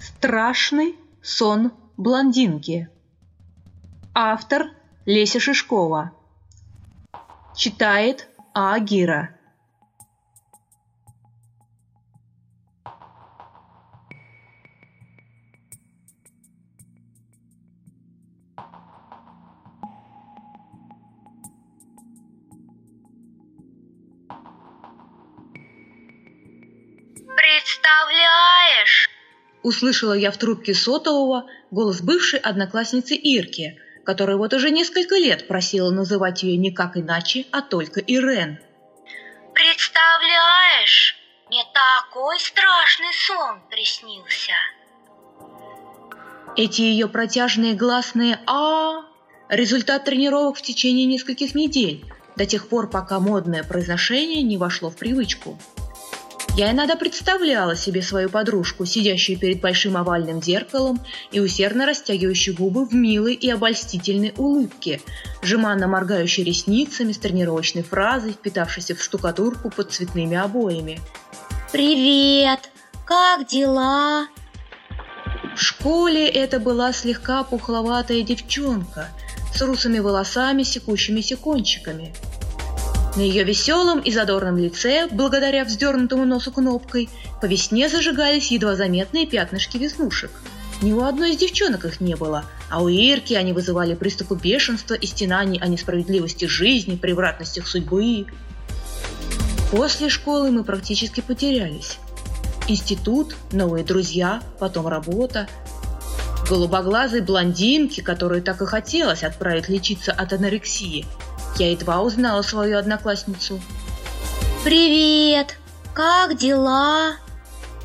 Страшный сон блондинки. Автор Леся Шишкова. Читает Агира. Представляешь? Услышала я в трубке сотового голос бывшей одноклассницы Ирки, которая вот уже несколько лет просила называть ее никак иначе, а только Ирен. Представляешь? Мне такой страшный сон приснился. Эти ее протяжные гласные «а» – результат тренировок в течение нескольких недель, до тех пор, пока модное произношение не вошло в привычку. Я иногда представляла себе свою подружку, сидящую перед большим овальным зеркалом и усердно растягивающую губы в милой и обольстительной улыбке, жеманно моргающей ресницами с тренировочной фразой, впитавшейся в штукатурку под цветными обоями. Привет! Как дела? В школе это была слегка пухловатая девчонка с русыми волосами, секущимися кончиками – на ее веселом и задорном лице, благодаря вздернутому носу кнопкой, по весне зажигались едва заметные пятнышки веснушек. Ни у одной из девчонок их не было, а у Ирки они вызывали приступы бешенства и стенаний о несправедливости жизни, превратностях судьбы. После школы мы практически потерялись. Институт, новые друзья, потом работа. Голубоглазой блондинки, которую так и хотелось отправить лечиться от анорексии – я едва узнала свою одноклассницу. «Привет! Как дела?»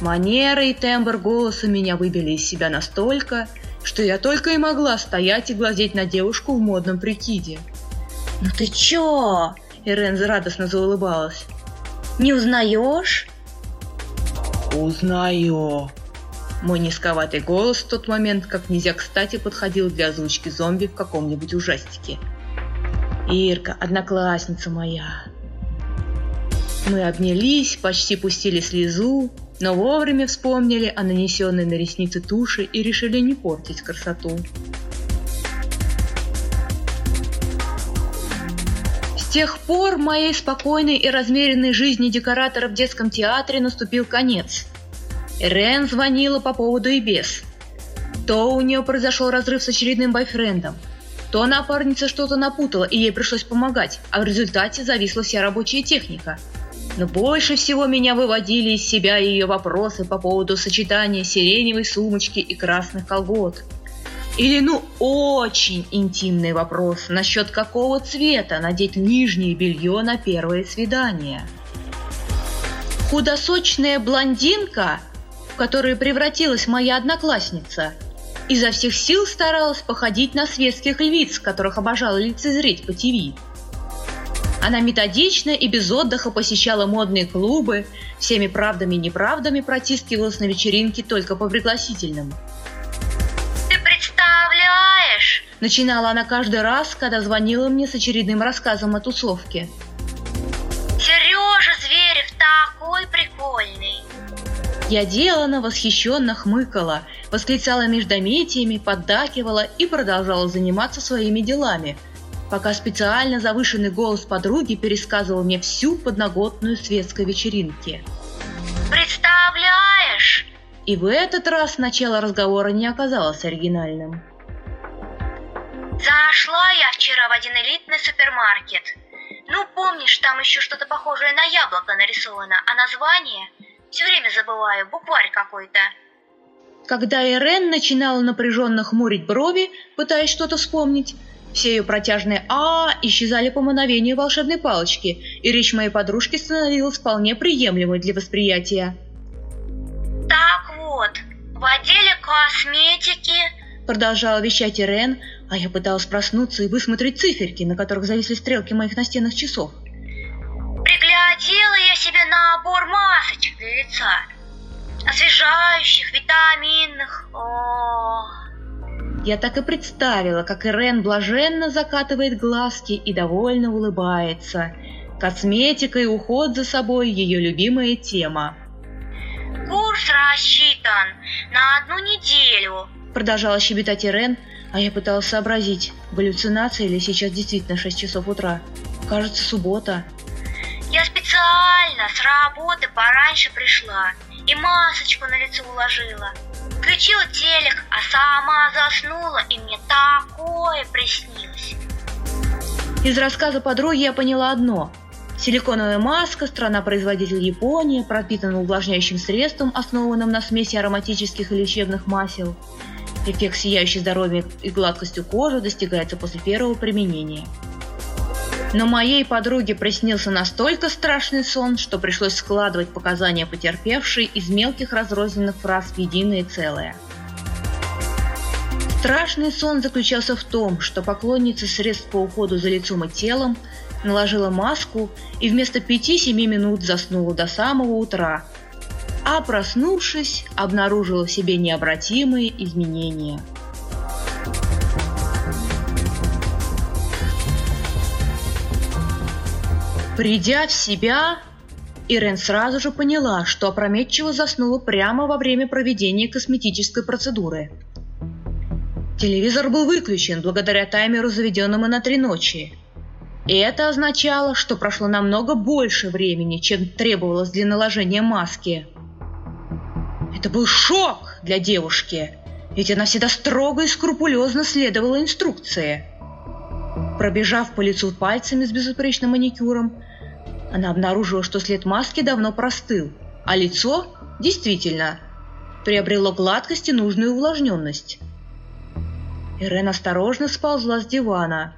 Манера и тембр голоса меня выбили из себя настолько, что я только и могла стоять и глазеть на девушку в модном прикиде. «Ну ты чё?» Ирен радостно заулыбалась. «Не узнаешь?» «Узнаю!» Мой низковатый голос в тот момент как нельзя кстати подходил для озвучки зомби в каком-нибудь ужастике. Ирка, одноклассница моя. Мы обнялись, почти пустили слезу, но вовремя вспомнили о нанесенной на ресницы туши и решили не портить красоту. С тех пор моей спокойной и размеренной жизни декоратора в детском театре наступил конец. Рен звонила по поводу и без. То у нее произошел разрыв с очередным бойфрендом – то напарница что-то напутала, и ей пришлось помогать, а в результате зависла вся рабочая техника. Но больше всего меня выводили из себя ее вопросы по поводу сочетания сиреневой сумочки и красных колгот. Или, ну, очень интимный вопрос насчет какого цвета надеть нижнее белье на первое свидание. Худосочная блондинка, в которую превратилась моя одноклассница – изо всех сил старалась походить на светских львиц, которых обожала лицезреть по ТВ. Она методично и без отдыха посещала модные клубы, всеми правдами и неправдами протискивалась на вечеринки только по пригласительным. «Ты представляешь?» Начинала она каждый раз, когда звонила мне с очередным рассказом о тусовке. Я делано восхищенно хмыкала, восклицала междометиями, поддакивала и продолжала заниматься своими делами, пока специально завышенный голос подруги пересказывал мне всю подноготную светской вечеринки. «Представляешь?» И в этот раз начало разговора не оказалось оригинальным. «Зашла я вчера в один элитный супермаркет. Ну, помнишь, там еще что-то похожее на яблоко нарисовано, а название все время забываю, букварь какой-то. Когда Ирен начинала напряженно хмурить брови, пытаясь что-то вспомнить, все ее протяжные «а» исчезали по мановению волшебной палочки, и речь моей подружки становилась вполне приемлемой для восприятия. «Так вот, в отделе косметики...» Продолжала вещать Ирен, а я пыталась проснуться и высмотреть циферки, на которых зависли стрелки моих настенных часов. Набор масочек для лица. Освежающих, витаминных. О, Я так и представила, как Ирен блаженно закатывает глазки и довольно улыбается. Косметика и уход за собой – ее любимая тема. Курс курс рассчитан на одну неделю. Продолжала щебетать Ирен, а я пыталась сообразить, галлюцинация или сейчас действительно 6 часов утра. Кажется, суббота. Специально с работы пораньше пришла и масочку на лицо уложила. Включила телек, а сама заснула, и мне такое приснилось. Из рассказа подруги я поняла одно. Силиконовая маска, страна-производитель Япония, пропитана увлажняющим средством, основанным на смеси ароматических и лечебных масел. Эффект сияющей здоровьем и гладкостью кожи достигается после первого применения. Но моей подруге приснился настолько страшный сон, что пришлось складывать показания потерпевшей из мелких разрозненных фраз в единое целое. Страшный сон заключался в том, что поклонница средств по уходу за лицом и телом наложила маску и вместо 5-7 минут заснула до самого утра, а проснувшись, обнаружила в себе необратимые изменения – Придя в себя, Ирен сразу же поняла, что опрометчиво заснула прямо во время проведения косметической процедуры. Телевизор был выключен благодаря таймеру, заведенному на три ночи. И это означало, что прошло намного больше времени, чем требовалось для наложения маски. Это был шок для девушки, ведь она всегда строго и скрупулезно следовала инструкции. Пробежав по лицу пальцами с безупречным маникюром, она обнаружила, что след маски давно простыл, а лицо действительно приобрело гладкость и нужную увлажненность. Ирен осторожно сползла с дивана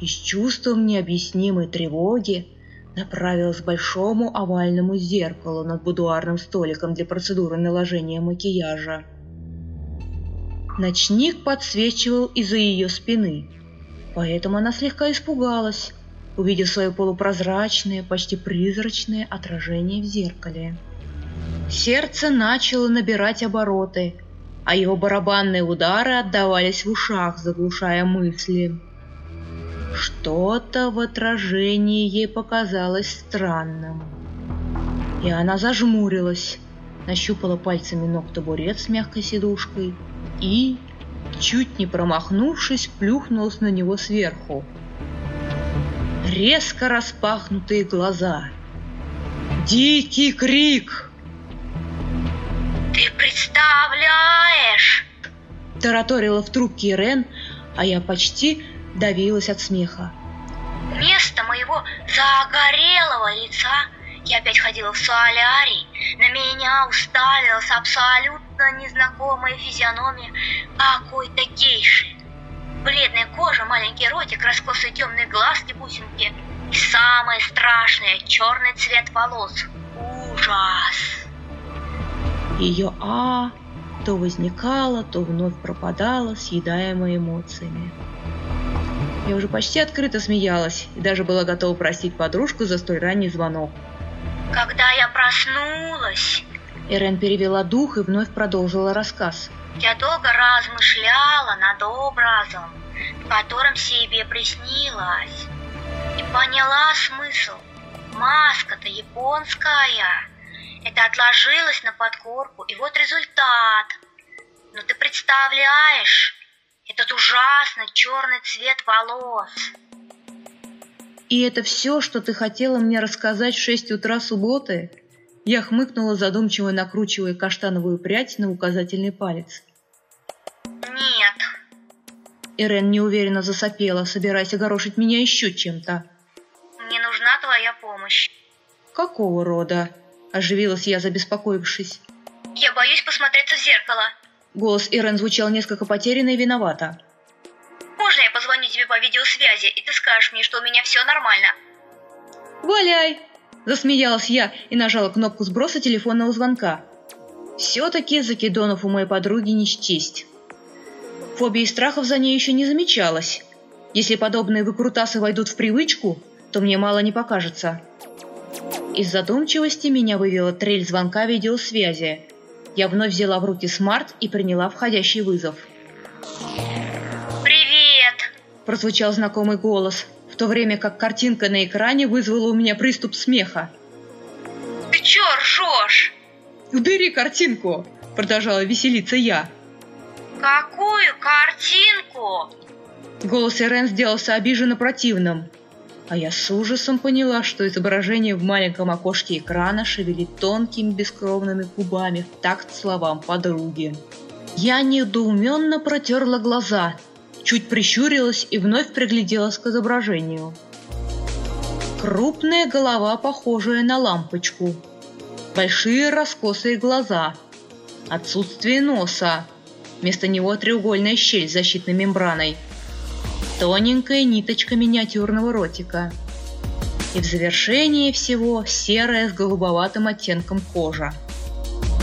и с чувством необъяснимой тревоги направилась к большому овальному зеркалу над будуарным столиком для процедуры наложения макияжа. Ночник подсвечивал из-за ее спины, поэтому она слегка испугалась, увидев свое полупрозрачное, почти призрачное отражение в зеркале. Сердце начало набирать обороты, а его барабанные удары отдавались в ушах, заглушая мысли. Что-то в отражении ей показалось странным. И она зажмурилась, нащупала пальцами ног табурет с мягкой сидушкой и, чуть не промахнувшись, плюхнулась на него сверху резко распахнутые глаза. Дикий крик! «Ты представляешь?» Тараторила в трубке Ирен, а я почти давилась от смеха. Вместо моего загорелого лица я опять ходила в солярий. На меня уставилась абсолютно незнакомая физиономия какой-то гейши. Бледная кожа, маленький ротик, раскосые темные глазки, бусинки. И самое страшное — черный цвет волос. Ужас! Ее «а» то возникало, то вновь пропадало, съедаемое эмоциями. Я уже почти открыто смеялась и даже была готова простить подружку за столь ранний звонок. Когда я проснулась... Эрен перевела дух и вновь продолжила рассказ. Я долго размышляла над образом, в котором себе приснилось, и поняла смысл. Маска-то японская. Это отложилось на подкорку, и вот результат. Но ты представляешь, этот ужасный черный цвет волос. И это все, что ты хотела мне рассказать в шесть утра субботы? Я хмыкнула, задумчиво накручивая каштановую прядь на указательный палец. «Нет». Ирен неуверенно засопела, собираясь огорошить меня еще чем-то. «Мне нужна твоя помощь». «Какого рода?» – оживилась я, забеспокоившись. «Я боюсь посмотреться в зеркало». Голос Ирен звучал несколько потерянно и виновато. «Можно я позвоню тебе по видеосвязи, и ты скажешь мне, что у меня все нормально?» «Валяй!» Засмеялась я и нажала кнопку сброса телефонного звонка. Все-таки Закидонов у моей подруги не счесть. Фобии и страхов за ней еще не замечалось. Если подобные выкрутасы войдут в привычку, то мне мало не покажется. Из задумчивости меня вывела трель звонка видеосвязи. Я вновь взяла в руки смарт и приняла входящий вызов. Прозвучал знакомый голос – то время как картинка на экране вызвала у меня приступ смеха. «Ты чё ржёшь?» Убери картинку!» – продолжала веселиться я. «Какую картинку?» Голос Ирен сделался обиженно противным. А я с ужасом поняла, что изображение в маленьком окошке экрана шевелит тонкими бескровными губами в такт словам подруги. Я недоуменно протерла глаза, чуть прищурилась и вновь пригляделась к изображению. Крупная голова, похожая на лампочку. Большие раскосые глаза. Отсутствие носа. Вместо него треугольная щель с защитной мембраной. Тоненькая ниточка миниатюрного ротика. И в завершении всего серая с голубоватым оттенком кожа.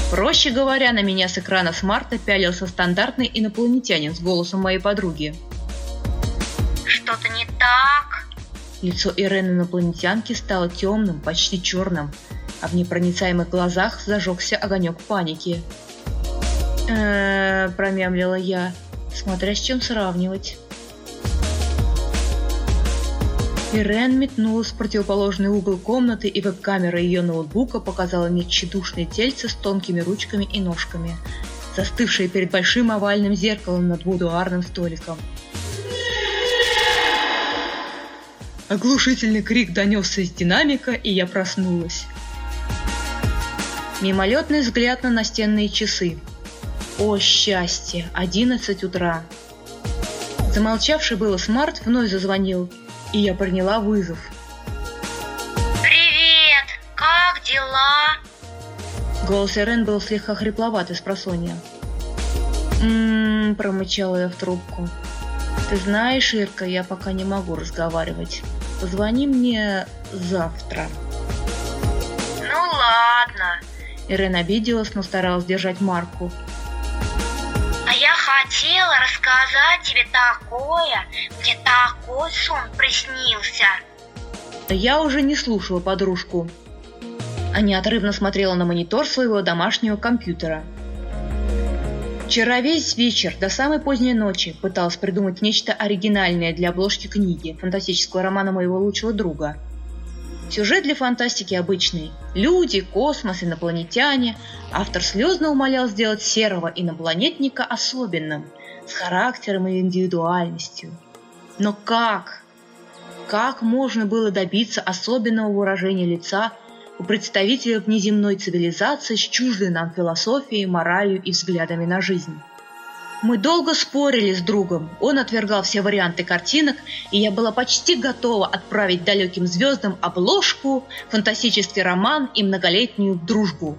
Проще говоря, на меня с экрана смарта пялился стандартный инопланетянин с голосом моей подруги. Что-то не так? Лицо Ирены инопланетянки стало темным, почти черным, а в непроницаемых глазах зажегся огонек паники. э промямлила я, смотря с чем сравнивать. Ирен метнулась в противоположный угол комнаты, и веб-камера ее ноутбука показала мне тщедушное тельце с тонкими ручками и ножками, застывшее перед большим овальным зеркалом над будуарным столиком. Оглушительный крик донесся из динамика, и я проснулась. Мимолетный взгляд на настенные часы. О, счастье! Одиннадцать утра. Замолчавший было смарт вновь зазвонил, и я приняла вызов. «Привет! Как дела?» Голос Ирен был слегка хрипловат из просонья. «М-м-м», промычала я в трубку. «Ты знаешь, Ирка, я пока не могу разговаривать. Позвони мне завтра». «Ну ладно». Ирен обиделась, но старалась держать марку хотела рассказать тебе такое. Мне такой сон приснился. Я уже не слушала подружку. А неотрывно смотрела на монитор своего домашнего компьютера. Вчера весь вечер, до самой поздней ночи, пыталась придумать нечто оригинальное для обложки книги, фантастического романа моего лучшего друга – Сюжет для фантастики обычный. Люди, космос, инопланетяне. Автор слезно умолял сделать серого инопланетника особенным, с характером и индивидуальностью. Но как? Как можно было добиться особенного выражения лица у представителя внеземной цивилизации с чуждой нам философией, моралью и взглядами на жизнь? Мы долго спорили с другом, он отвергал все варианты картинок, и я была почти готова отправить далеким звездам обложку, фантастический роман и многолетнюю дружбу.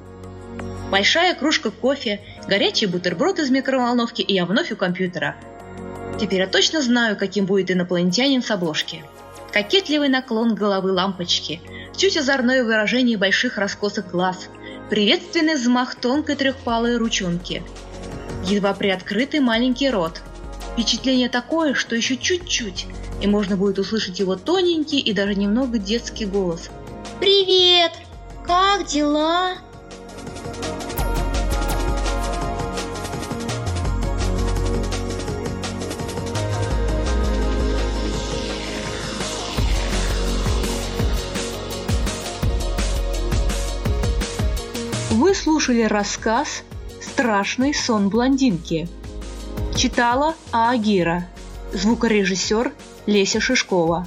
Большая кружка кофе, горячий бутерброд из микроволновки, и я вновь у компьютера. Теперь я точно знаю, каким будет инопланетянин с обложки. Кокетливый наклон головы лампочки, чуть озорное выражение больших раскосых глаз, приветственный взмах тонкой трехпалой ручонки – едва приоткрытый маленький рот. Впечатление такое, что еще чуть-чуть, и можно будет услышать его тоненький и даже немного детский голос. «Привет! Как дела?» Вы слушали рассказ Страшный сон блондинки. Читала Аагира. Звукорежиссер Леся Шишкова.